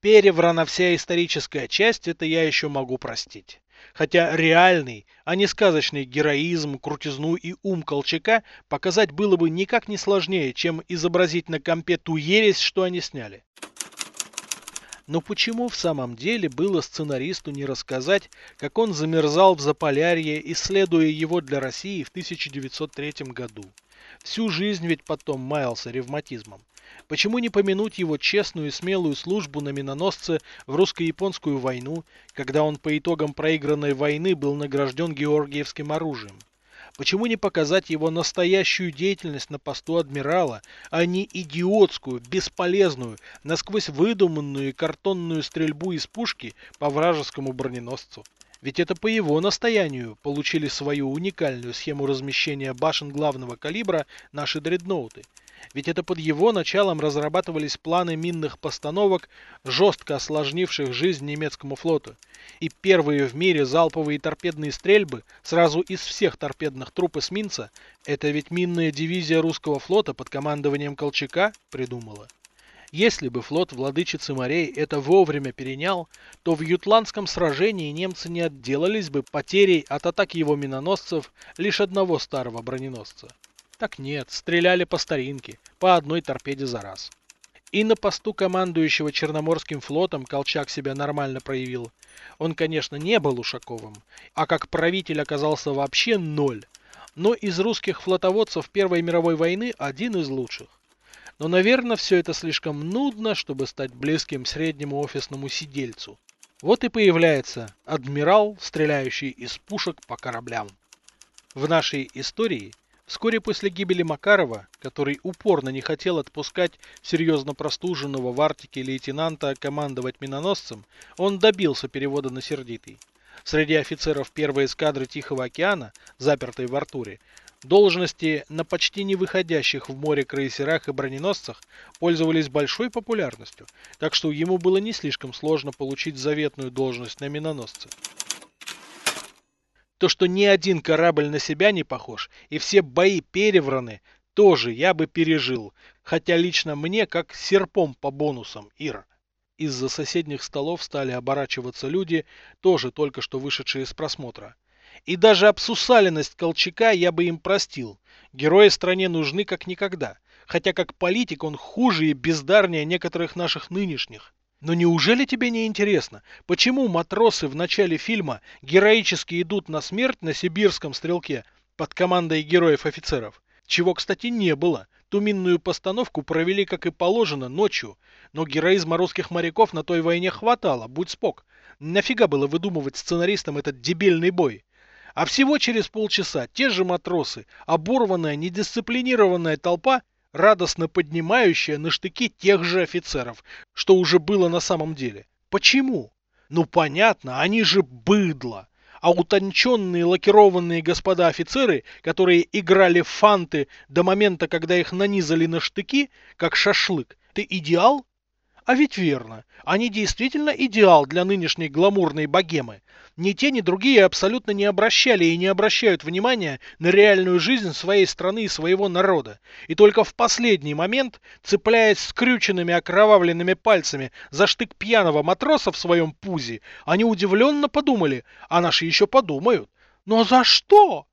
Переврана вся историческая часть, это я еще могу простить. Хотя реальный, а не сказочный героизм, крутизну и ум Колчака показать было бы никак не сложнее, чем изобразить на компе ту ересь, что они сняли. Но почему в самом деле было сценаристу не рассказать, как он замерзал в Заполярье, исследуя его для России в 1903 году? Всю жизнь ведь потом маялся ревматизмом. Почему не помянуть его честную и смелую службу на миноносце в русско-японскую войну, когда он по итогам проигранной войны был награжден георгиевским оружием? Почему не показать его настоящую деятельность на посту адмирала, а не идиотскую, бесполезную, насквозь выдуманную картонную стрельбу из пушки по вражескому броненосцу? Ведь это по его настоянию получили свою уникальную схему размещения башен главного калибра наши дредноуты. Ведь это под его началом разрабатывались планы минных постановок, жестко осложнивших жизнь немецкому флоту. И первые в мире залповые торпедные стрельбы сразу из всех торпедных труп эсминца, это ведь минная дивизия русского флота под командованием Колчака придумала. Если бы флот владычицы морей это вовремя перенял, то в Ютландском сражении немцы не отделались бы потерей от атак его миноносцев лишь одного старого броненосца. Так нет, стреляли по старинке, по одной торпеде за раз. И на посту командующего Черноморским флотом Колчак себя нормально проявил. Он, конечно, не был Ушаковым, а как правитель оказался вообще ноль. Но из русских флотоводцев Первой мировой войны один из лучших. Но, наверное, все это слишком нудно, чтобы стать близким среднему офисному сидельцу. Вот и появляется адмирал, стреляющий из пушек по кораблям. В нашей истории, вскоре после гибели Макарова, который упорно не хотел отпускать серьезно простуженного в Арктике лейтенанта командовать миноносцем, он добился перевода на сердитый. Среди офицеров первой эскадры Тихого океана, запертой в Артуре, Должности на почти не выходящих в море крейсерах и броненосцах пользовались большой популярностью, так что ему было не слишком сложно получить заветную должность на миноносце. То, что ни один корабль на себя не похож, и все бои перевраны, тоже я бы пережил, хотя лично мне как серпом по бонусам, Ира. Из-за соседних столов стали оборачиваться люди, тоже только что вышедшие из просмотра. И даже обсусаленность Колчака я бы им простил. Герои стране нужны как никогда. Хотя как политик он хуже и бездарнее некоторых наших нынешних. Но неужели тебе не интересно, почему матросы в начале фильма героически идут на смерть на сибирском стрелке под командой героев-офицеров? Чего, кстати, не было. Ту минную постановку провели, как и положено, ночью. Но героизма русских моряков на той войне хватало, будь спок. Нафига было выдумывать сценаристам этот дебильный бой? А всего через полчаса те же матросы, оборванная, недисциплинированная толпа, радостно поднимающая на штыки тех же офицеров, что уже было на самом деле. Почему? Ну понятно, они же быдло. А утонченные лакированные господа офицеры, которые играли в фанты до момента, когда их нанизали на штыки, как шашлык, ты идеал? А ведь верно, они действительно идеал для нынешней гламурной богемы. Ни те, ни другие абсолютно не обращали и не обращают внимания на реальную жизнь своей страны и своего народа. И только в последний момент, цепляясь скрюченными окровавленными пальцами за штык пьяного матроса в своем пузе, они удивленно подумали, а наши еще подумают. Но за что?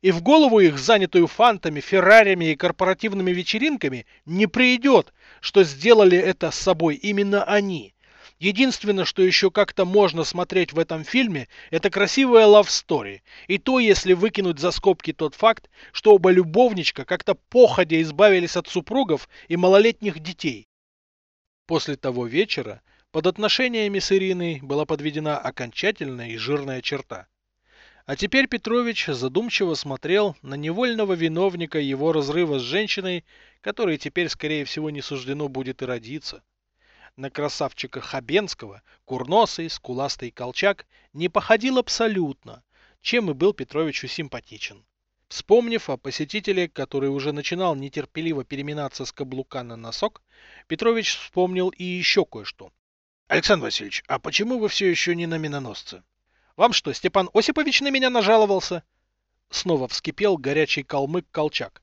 И в голову их, занятую фантами, феррарями и корпоративными вечеринками, не придет, что сделали это с собой именно они – Единственное, что еще как-то можно смотреть в этом фильме, это красивая story. И то, если выкинуть за скобки тот факт, что оба любовничка как-то походя избавились от супругов и малолетних детей. После того вечера под отношениями с Ириной была подведена окончательная и жирная черта. А теперь Петрович задумчиво смотрел на невольного виновника его разрыва с женщиной, которой теперь, скорее всего, не суждено будет и родиться на красавчика Хабенского, курносый, скуластый колчак не походил абсолютно, чем и был Петровичу симпатичен. Вспомнив о посетителе, который уже начинал нетерпеливо переминаться с каблука на носок, Петрович вспомнил и еще кое-что. Александр Васильевич, а почему вы все еще не на миноносце? Вам что, Степан Осипович на меня нажаловался? Снова вскипел горячий калмык Колчак.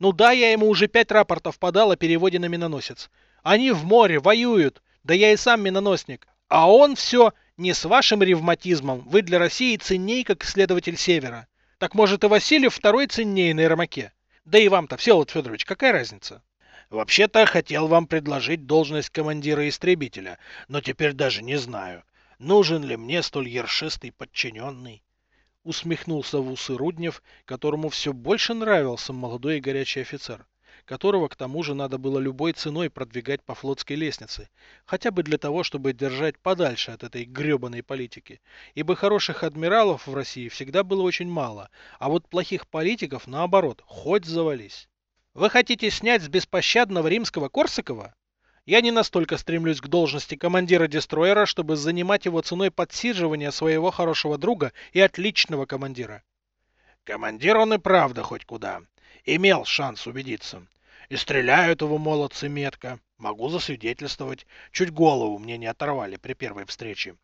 Ну да, я ему уже пять рапортов подал о переводе на миноносец. Они в море воюют. Да я и сам миноносник. А он все не с вашим ревматизмом. Вы для России ценней, как исследователь Севера. Так может и Васильев второй ценнее на Ермаке? Да и вам-то, Всеволод Федорович, какая разница? Вообще-то хотел вам предложить должность командира истребителя, но теперь даже не знаю, нужен ли мне столь ершистый подчиненный. Усмехнулся в усы Руднев, которому все больше нравился молодой и горячий офицер которого к тому же надо было любой ценой продвигать по флотской лестнице, хотя бы для того, чтобы держать подальше от этой гребаной политики. Ибо хороших адмиралов в России всегда было очень мало, а вот плохих политиков, наоборот, хоть завались. Вы хотите снять с беспощадного римского Корсакова? Я не настолько стремлюсь к должности командира дестроера, чтобы занимать его ценой подсиживания своего хорошего друга и отличного командира. Командир он и правда хоть куда. Имел шанс убедиться. И стреляют его молодцы метко. Могу засвидетельствовать. Чуть голову мне не оторвали при первой встрече.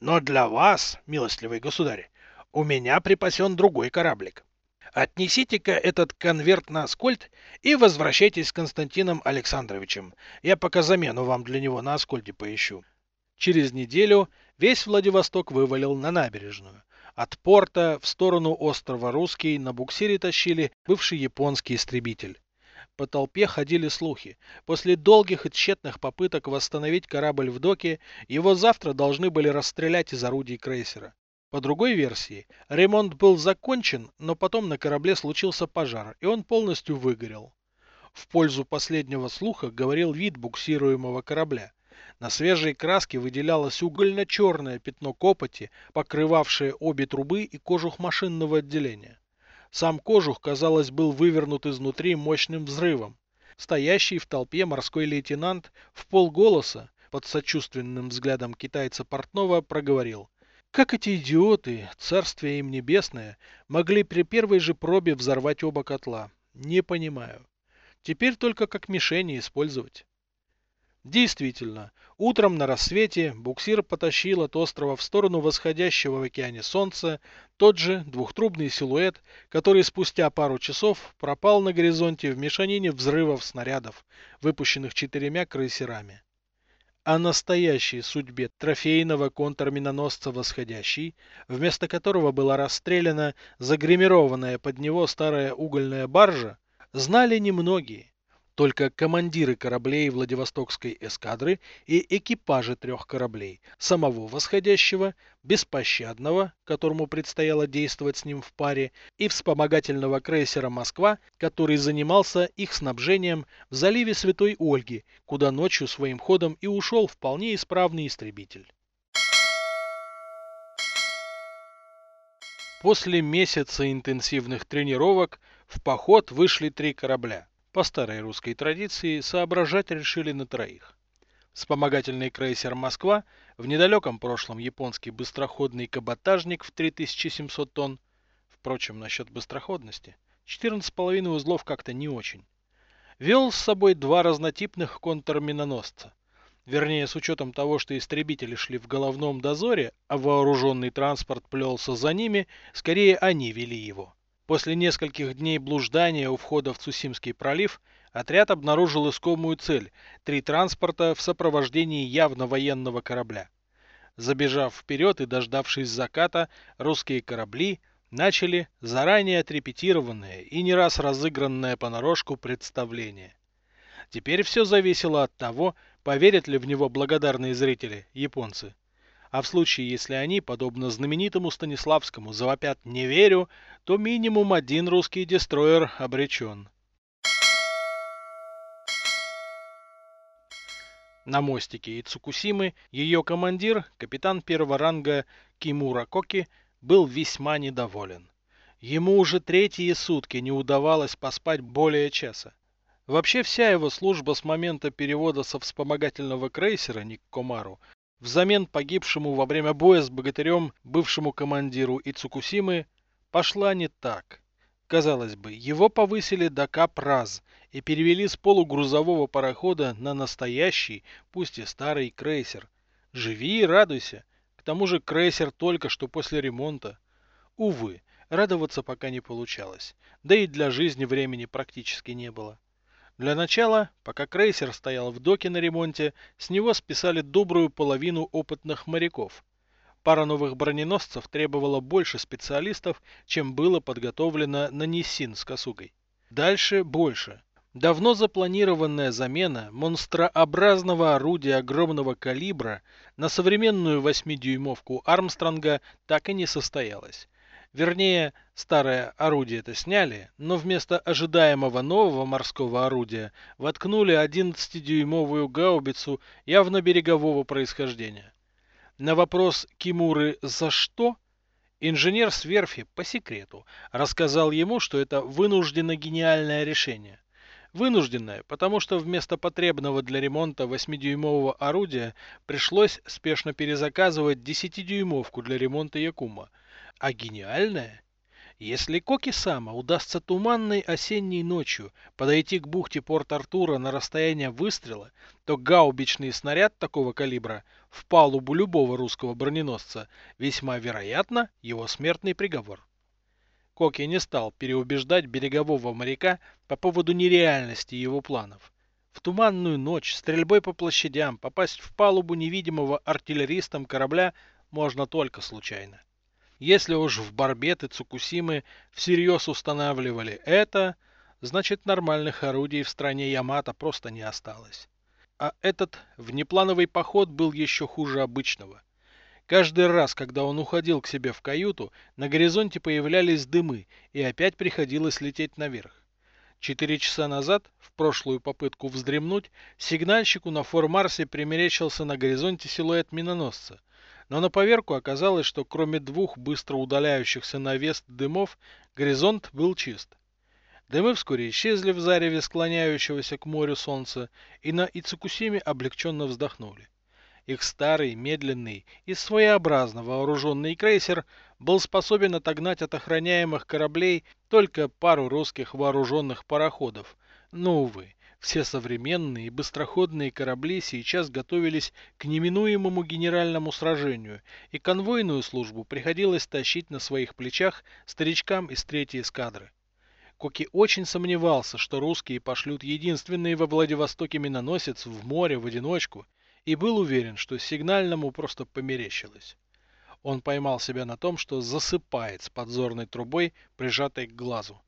Но для вас, милостливый государь, у меня припасен другой кораблик. Отнесите-ка этот конверт на Аскольд и возвращайтесь с Константином Александровичем. Я пока замену вам для него на Аскольде поищу. Через неделю весь Владивосток вывалил на набережную. От порта в сторону острова Русский на буксире тащили бывший японский истребитель. По толпе ходили слухи. После долгих и тщетных попыток восстановить корабль в доке, его завтра должны были расстрелять из орудий крейсера. По другой версии, ремонт был закончен, но потом на корабле случился пожар, и он полностью выгорел. В пользу последнего слуха говорил вид буксируемого корабля. На свежей краске выделялось угольно-черное пятно копоти, покрывавшее обе трубы и кожух машинного отделения. Сам кожух, казалось, был вывернут изнутри мощным взрывом. Стоящий в толпе морской лейтенант в полголоса, под сочувственным взглядом китайца портного, проговорил. Как эти идиоты, царствие им небесное, могли при первой же пробе взорвать оба котла? Не понимаю. Теперь только как мишени использовать. Действительно, утром на рассвете буксир потащил от острова в сторону восходящего в океане солнца тот же двухтрубный силуэт, который спустя пару часов пропал на горизонте в мешанине взрывов снарядов, выпущенных четырьмя крейсерами. О настоящей судьбе трофейного контрминоносца «Восходящий», вместо которого была расстреляна загримированная под него старая угольная баржа, знали немногие. Только командиры кораблей Владивостокской эскадры и экипажи трех кораблей, самого восходящего, беспощадного, которому предстояло действовать с ним в паре, и вспомогательного крейсера «Москва», который занимался их снабжением в заливе Святой Ольги, куда ночью своим ходом и ушел вполне исправный истребитель. После месяца интенсивных тренировок в поход вышли три корабля. По старой русской традиции соображать решили на троих. Вспомогательный крейсер «Москва», в недалеком прошлом японский быстроходный каботажник в 3700 тонн, впрочем, насчет быстроходности, 14,5 узлов как-то не очень, вел с собой два разнотипных контрминоносца. Вернее, с учетом того, что истребители шли в головном дозоре, а вооруженный транспорт плелся за ними, скорее они вели его. После нескольких дней блуждания у входа в Цусимский пролив отряд обнаружил искомую цель – три транспорта в сопровождении явно военного корабля. Забежав вперед и дождавшись заката, русские корабли начали заранее отрепетированное и не раз разыгранное понарошку представление. Теперь все зависело от того, поверят ли в него благодарные зрители, японцы. А в случае, если они, подобно знаменитому Станиславскому, завопят «не верю», то минимум один русский дестроер обречен. На мостике Ицукусимы ее командир, капитан первого ранга Кимура Коки, был весьма недоволен. Ему уже третьи сутки не удавалось поспать более часа. Вообще вся его служба с момента перевода со вспомогательного крейсера Никкомару взамен погибшему во время боя с богатырем бывшему командиру Ицукусимы, пошла не так. Казалось бы, его повысили до капраз и перевели с полугрузового парохода на настоящий, пусть и старый крейсер. Живи и радуйся. К тому же крейсер только что после ремонта. Увы, радоваться пока не получалось. Да и для жизни времени практически не было. Для начала, пока крейсер стоял в доке на ремонте, с него списали добрую половину опытных моряков. Пара новых броненосцев требовала больше специалистов, чем было подготовлено на Ниссин с Косугой. Дальше больше. Давно запланированная замена монстрообразного орудия огромного калибра на современную 8-дюймовку Армстронга так и не состоялась. Вернее, старое орудие это сняли, но вместо ожидаемого нового морского орудия воткнули 11-дюймовую гаубицу явно берегового происхождения. На вопрос Кимуры «За что?» инженер с верфи по секрету рассказал ему, что это вынужденно гениальное решение. Вынужденное, потому что вместо потребного для ремонта 8-дюймового орудия пришлось спешно перезаказывать 10-дюймовку для ремонта Якума – а гениальное? Если Коки-сама удастся туманной осенней ночью подойти к бухте Порт-Артура на расстояние выстрела, то гаубичный снаряд такого калибра в палубу любого русского броненосца весьма вероятно его смертный приговор. Коки не стал переубеждать берегового моряка по поводу нереальности его планов. В туманную ночь стрельбой по площадям попасть в палубу невидимого артиллеристом корабля можно только случайно. Если уж в Барбет и Цукусимы всерьез устанавливали это, значит нормальных орудий в стране Ямато просто не осталось. А этот внеплановый поход был еще хуже обычного. Каждый раз, когда он уходил к себе в каюту, на горизонте появлялись дымы, и опять приходилось лететь наверх. Четыре часа назад, в прошлую попытку вздремнуть, сигнальщику на Фор-Марсе примерещился на горизонте силуэт миноносца. Но на поверку оказалось, что кроме двух быстро удаляющихся на вест дымов, горизонт был чист. Дымы вскоре исчезли в зареве склоняющегося к морю солнца, и на Ицукусиме облегченно вздохнули. Их старый, медленный и своеобразно вооруженный крейсер был способен отогнать от охраняемых кораблей только пару русских вооруженных пароходов. Но, увы, все современные и быстроходные корабли сейчас готовились к неминуемому генеральному сражению, и конвойную службу приходилось тащить на своих плечах старичкам из третьей эскадры. Коки очень сомневался, что русские пошлют единственный во Владивостоке миноносец в море в одиночку, и был уверен, что сигнальному просто померещилось. Он поймал себя на том, что засыпает с подзорной трубой, прижатой к глазу.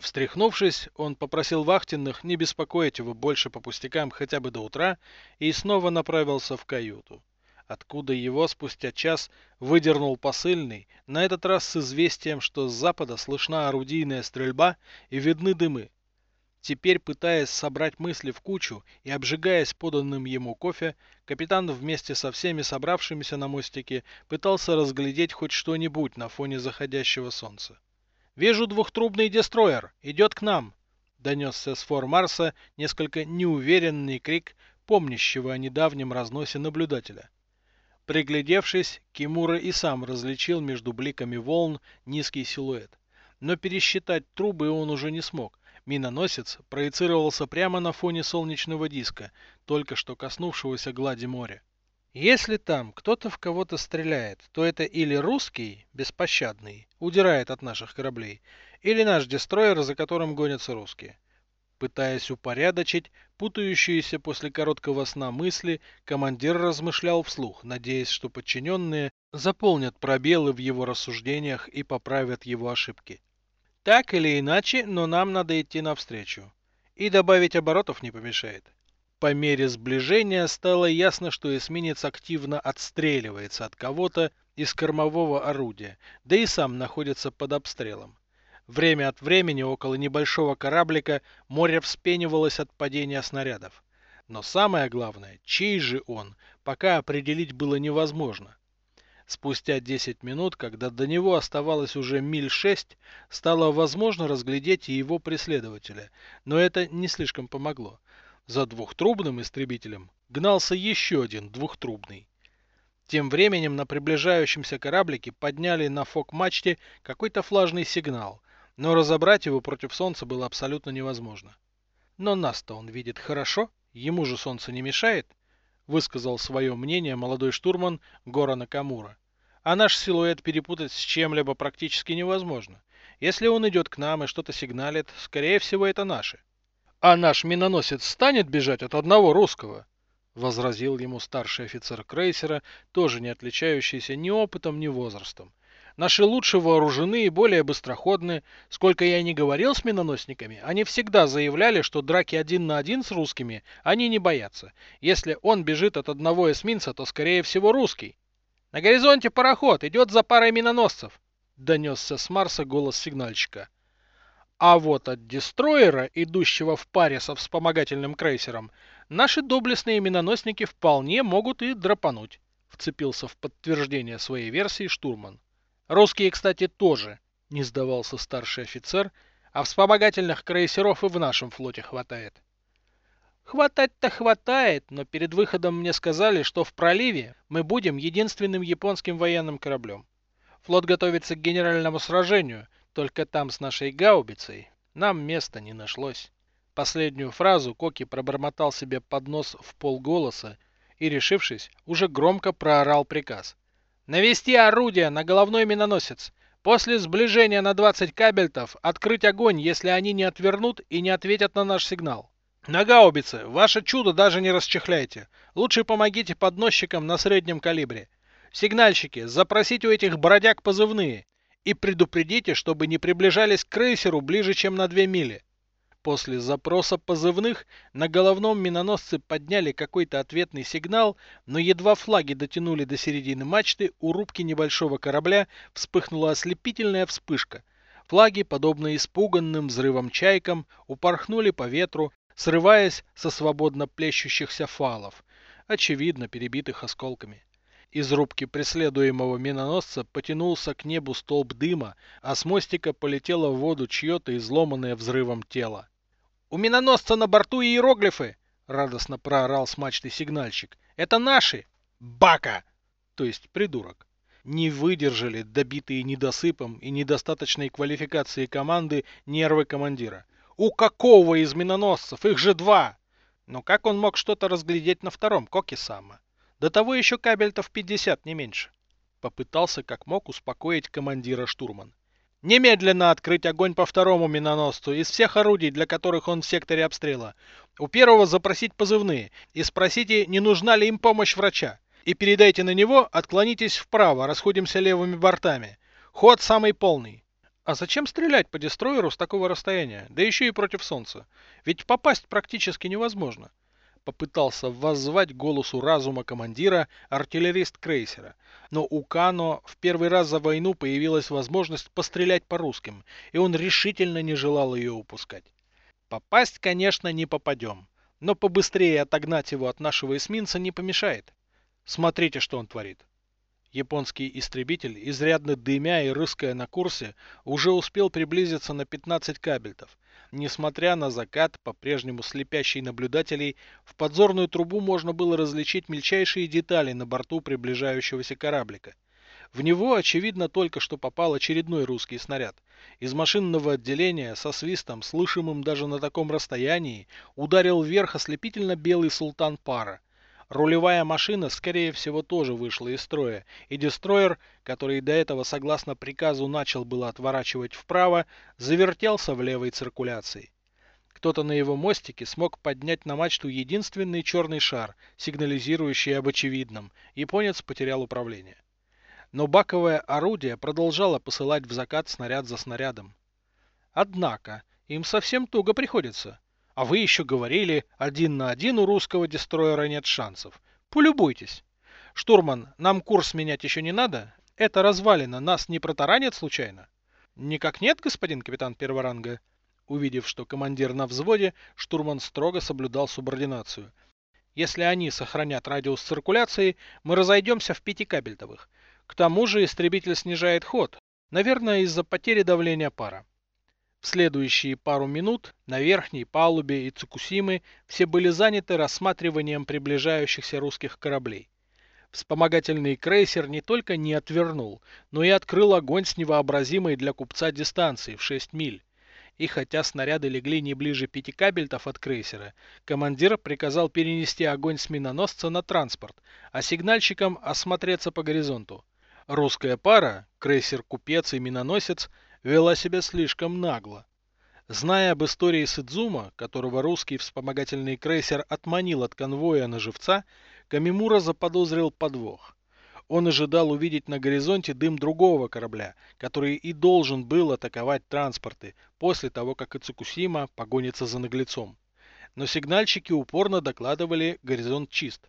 Встряхнувшись, он попросил вахтенных не беспокоить его больше по пустякам хотя бы до утра и снова направился в каюту, откуда его спустя час выдернул посыльный, на этот раз с известием, что с запада слышна орудийная стрельба и видны дымы. Теперь, пытаясь собрать мысли в кучу и обжигаясь поданным ему кофе, капитан вместе со всеми собравшимися на мостике пытался разглядеть хоть что-нибудь на фоне заходящего солнца. «Вижу двухтрубный дестроер. Идет к нам!» Донесся с фор Марса несколько неуверенный крик помнящего о недавнем разносе наблюдателя. Приглядевшись, Кимура и сам различил между бликами волн низкий силуэт. Но пересчитать трубы он уже не смог. Миноносец проецировался прямо на фоне солнечного диска, только что коснувшегося глади моря. Если там кто-то в кого-то стреляет, то это или русский, беспощадный, удирает от наших кораблей, или наш дестройер, за которым гонятся русские. Пытаясь упорядочить путающиеся после короткого сна мысли, командир размышлял вслух, надеясь, что подчиненные заполнят пробелы в его рассуждениях и поправят его ошибки. Так или иначе, но нам надо идти навстречу. И добавить оборотов не помешает. По мере сближения стало ясно, что эсминец активно отстреливается от кого-то из кормового орудия, да и сам находится под обстрелом. Время от времени около небольшого кораблика море вспенивалось от падения снарядов. Но самое главное, чей же он, пока определить было невозможно. Спустя 10 минут, когда до него оставалось уже миль 6, стало возможно разглядеть и его преследователя, но это не слишком помогло. За двухтрубным истребителем гнался еще один двухтрубный. Тем временем на приближающемся кораблике подняли на фок-мачте какой-то флажный сигнал, но разобрать его против солнца было абсолютно невозможно. Но нас-то он видит хорошо, ему же солнце не мешает, высказал свое мнение молодой штурман Гора Накамура. А наш силуэт перепутать с чем-либо практически невозможно. Если он идет к нам и что-то сигналит, скорее всего это наши. А наш миноносец станет бежать от одного русского? Возразил ему старший офицер крейсера, тоже не отличающийся ни опытом, ни возрастом. Наши лучше вооружены и более быстроходны. Сколько я не говорил с миноносниками, они всегда заявляли, что драки один на один с русскими они не боятся. Если он бежит от одного эсминца, то скорее всего русский. На горизонте пароход, идет за парой миноносцев, донесся с Марса голос сигнальщика. А вот от дестроера, идущего в паре со вспомогательным крейсером, наши доблестные миноносники вполне могут и драпануть, вцепился в подтверждение своей версии штурман. Русские, кстати, тоже, не сдавался старший офицер, а вспомогательных крейсеров и в нашем флоте хватает. Хватать-то хватает, но перед выходом мне сказали, что в проливе мы будем единственным японским военным кораблем. Флот готовится к генеральному сражению, только там с нашей гаубицей нам места не нашлось. Последнюю фразу Коки пробормотал себе под нос в полголоса и, решившись, уже громко проорал приказ. Навести орудие на головной миноносец. После сближения на 20 кабельтов открыть огонь, если они не отвернут и не ответят на наш сигнал. На гаубице ваше чудо даже не расчехляйте. Лучше помогите подносчикам на среднем калибре. Сигнальщики, запросите у этих бродяг позывные и предупредите, чтобы не приближались к крейсеру ближе, чем на 2 мили. После запроса позывных на головном миноносце подняли какой-то ответный сигнал, но едва флаги дотянули до середины мачты, у рубки небольшого корабля вспыхнула ослепительная вспышка. Флаги, подобно испуганным взрывом чайкам, упорхнули по ветру, срываясь со свободно плещущихся фалов, очевидно перебитых осколками. Из рубки преследуемого миноносца потянулся к небу столб дыма, а с мостика полетело в воду чье-то изломанное взрывом тело. «У миноносца на борту иероглифы!» — радостно проорал с мачты сигнальщик. «Это наши!» «Бака!» То есть придурок. Не выдержали добитые недосыпом и недостаточной квалификацией команды нервы командира. «У какого из миноносцев? Их же два!» Но как он мог что-то разглядеть на втором Коки-сама? До того еще кабельтов 50, не меньше. Попытался как мог успокоить командира штурман. Немедленно открыть огонь по второму миноносцу из всех орудий, для которых он в секторе обстрела. У первого запросить позывные и спросите, не нужна ли им помощь врача. И передайте на него, отклонитесь вправо, расходимся левыми бортами. Ход самый полный. А зачем стрелять по дестройеру с такого расстояния, да еще и против солнца? Ведь попасть практически невозможно попытался воззвать голосу разума командира артиллерист крейсера. Но у Кано в первый раз за войну появилась возможность пострелять по русским, и он решительно не желал ее упускать. Попасть, конечно, не попадем, но побыстрее отогнать его от нашего эсминца не помешает. Смотрите, что он творит. Японский истребитель, изрядно дымя и рыская на курсе, уже успел приблизиться на 15 кабельтов. Несмотря на закат, по-прежнему слепящий наблюдателей, в подзорную трубу можно было различить мельчайшие детали на борту приближающегося кораблика. В него, очевидно, только что попал очередной русский снаряд. Из машинного отделения со свистом, слышимым даже на таком расстоянии, ударил вверх ослепительно белый султан пара. Рулевая машина, скорее всего, тоже вышла из строя, и дестройер, который до этого, согласно приказу, начал было отворачивать вправо, завертелся в левой циркуляции. Кто-то на его мостике смог поднять на мачту единственный черный шар, сигнализирующий об очевидном. Японец потерял управление. Но баковое орудие продолжало посылать в закат снаряд за снарядом. Однако, им совсем туго приходится. А вы еще говорили, один на один у русского дестроера нет шансов. Полюбуйтесь. Штурман, нам курс менять еще не надо? Это развалина, нас не протаранит случайно? Никак нет, господин капитан первого ранга. Увидев, что командир на взводе, штурман строго соблюдал субординацию. Если они сохранят радиус циркуляции, мы разойдемся в пятикабельтовых. К тому же истребитель снижает ход, наверное, из-за потери давления пара. В следующие пару минут на верхней палубе и Цукусимы все были заняты рассматриванием приближающихся русских кораблей. Вспомогательный крейсер не только не отвернул, но и открыл огонь с невообразимой для купца дистанции в 6 миль. И хотя снаряды легли не ближе пяти кабельтов от крейсера, командир приказал перенести огонь с миноносца на транспорт, а сигнальщикам осмотреться по горизонту. Русская пара, крейсер-купец и миноносец, вела себя слишком нагло. Зная об истории Сидзума, которого русский вспомогательный крейсер отманил от конвоя на живца, Камимура заподозрил подвох. Он ожидал увидеть на горизонте дым другого корабля, который и должен был атаковать транспорты после того, как Ицукусима погонится за наглецом. Но сигнальщики упорно докладывали горизонт чист.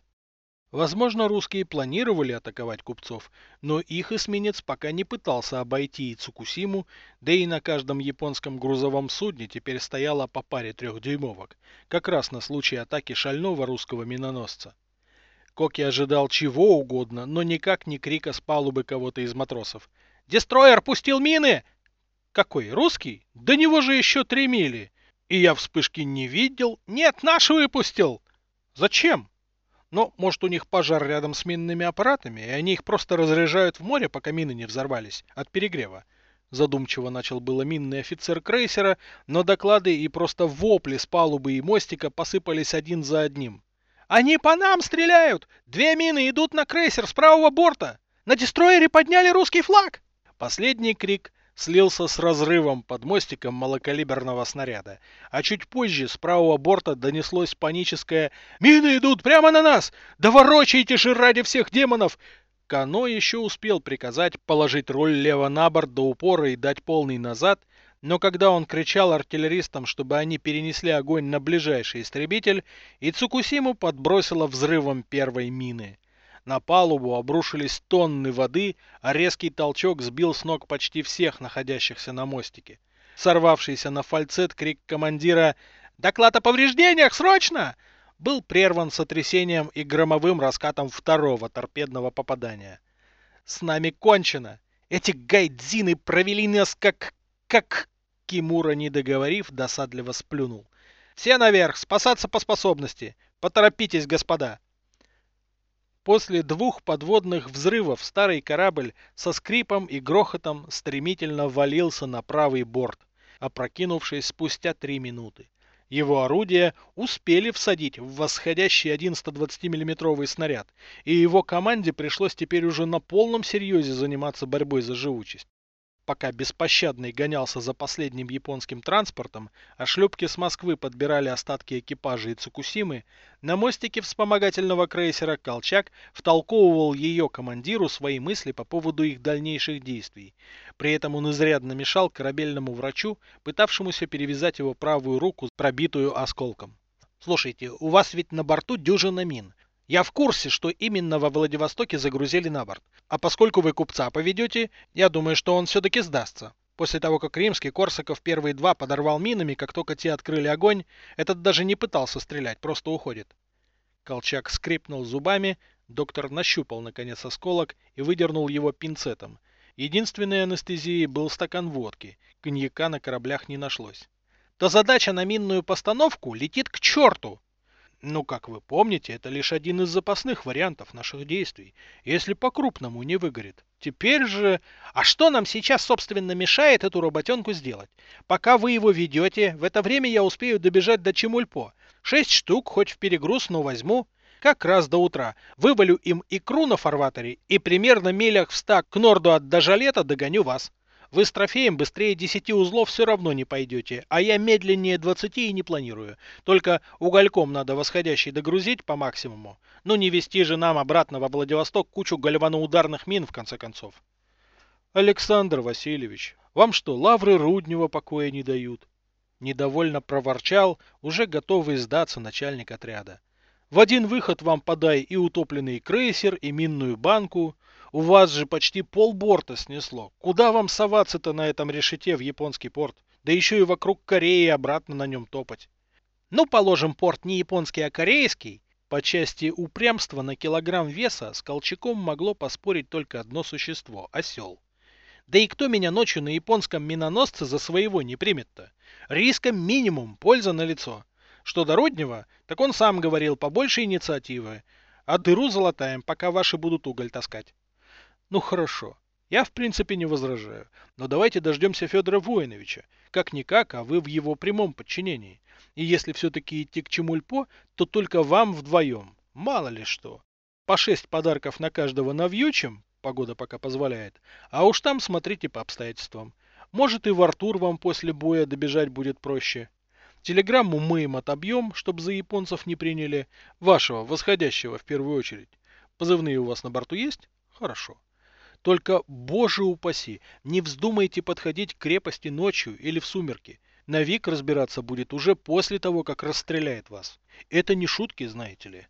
Возможно, русские планировали атаковать купцов, но их эсминец пока не пытался обойти Ицукусиму, да и на каждом японском грузовом судне теперь стояло по паре трехдюймовок, как раз на случай атаки шального русского миноносца. Коки ожидал чего угодно, но никак не крика с палубы кого-то из матросов. «Дестройер пустил мины!» «Какой, русский? До него же еще три мили!» «И я вспышки не видел!» «Нет, наш выпустил!» «Зачем?» «Ну, может, у них пожар рядом с минными аппаратами, и они их просто разряжают в море, пока мины не взорвались, от перегрева». Задумчиво начал было минный офицер крейсера, но доклады и просто вопли с палубы и мостика посыпались один за одним. Они по нам стреляют! Две мины идут на крейсер с правого борта! На дестройере подняли русский флаг!» Последний крик слился с разрывом под мостиком малокалиберного снаряда, а чуть позже с правого борта донеслось паническое «Мины идут прямо на нас! Да же ради всех демонов!» Кано еще успел приказать положить руль лево на борт до упора и дать полный назад, но когда он кричал артиллеристам, чтобы они перенесли огонь на ближайший истребитель, и Цукусиму подбросило взрывом первой мины. На палубу обрушились тонны воды, а резкий толчок сбил с ног почти всех находящихся на мостике. Сорвавшийся на фальцет крик командира «Доклад о повреждениях! Срочно!» был прерван сотрясением и громовым раскатом второго торпедного попадания. «С нами кончено! Эти гайдзины провели нас как... как...» Кимура, не договорив, досадливо сплюнул. «Все наверх! Спасаться по способности! Поторопитесь, господа!» После двух подводных взрывов старый корабль со скрипом и грохотом стремительно валился на правый борт, опрокинувшись спустя три минуты. Его орудия успели всадить в восходящий один 120 миллиметровый снаряд, и его команде пришлось теперь уже на полном серьезе заниматься борьбой за живучесть. Пока Беспощадный гонялся за последним японским транспортом, а шлюпки с Москвы подбирали остатки экипажа и Цукусимы, на мостике вспомогательного крейсера «Колчак» втолковывал ее командиру свои мысли по поводу их дальнейших действий. При этом он изрядно мешал корабельному врачу, пытавшемуся перевязать его правую руку, пробитую осколком. «Слушайте, у вас ведь на борту дюжина мин. Я в курсе, что именно во Владивостоке загрузили на борт. А поскольку вы купца поведете, я думаю, что он все-таки сдастся. После того, как римский Корсаков первые два подорвал минами, как только те открыли огонь, этот даже не пытался стрелять, просто уходит. Колчак скрипнул зубами, доктор нащупал наконец осколок и выдернул его пинцетом. Единственной анестезией был стакан водки, коньяка на кораблях не нашлось. То задача на минную постановку летит к черту, ну, как вы помните, это лишь один из запасных вариантов наших действий, если по-крупному не выгорит. Теперь же... А что нам сейчас, собственно, мешает эту работенку сделать? Пока вы его ведете, в это время я успею добежать до Чемульпо. Шесть штук, хоть в перегруз, но возьму. Как раз до утра. Вывалю им икру на фарватере и примерно милях в ста к норду от Дажалета догоню вас. Вы с трофеем быстрее 10 узлов все равно не пойдете, а я медленнее 20 и не планирую. Только угольком надо восходящий догрузить по максимуму. Ну не вести же нам обратно во Владивосток кучу гальваноударных мин в конце концов. Александр Васильевич, вам что, лавры Руднева покоя не дают? Недовольно проворчал, уже готовый сдаться начальник отряда. В один выход вам подай и утопленный крейсер, и минную банку. У вас же почти полборта снесло. Куда вам соваться-то на этом решете в японский порт? Да еще и вокруг Кореи обратно на нем топать. Ну, положим, порт не японский, а корейский. По части упрямства на килограмм веса с Колчаком могло поспорить только одно существо – осел. Да и кто меня ночью на японском миноносце за своего не примет-то? Риска минимум, польза на лицо. Что до Роднева, так он сам говорил, побольше инициативы. А дыру залатаем, пока ваши будут уголь таскать. Ну хорошо, я в принципе не возражаю, но давайте дождемся Федора Воиновича. Как-никак, а вы в его прямом подчинении. И если все-таки идти к Чемульпо, то только вам вдвоем. Мало ли что. По шесть подарков на каждого навьючим, погода пока позволяет, а уж там смотрите по обстоятельствам. Может и в Артур вам после боя добежать будет проще. Телеграмму мы им отобьем, чтобы за японцев не приняли. Вашего, восходящего в первую очередь. Позывные у вас на борту есть? Хорошо. Только, боже упаси, не вздумайте подходить к крепости ночью или в сумерки. Навик разбираться будет уже после того, как расстреляет вас. Это не шутки, знаете ли.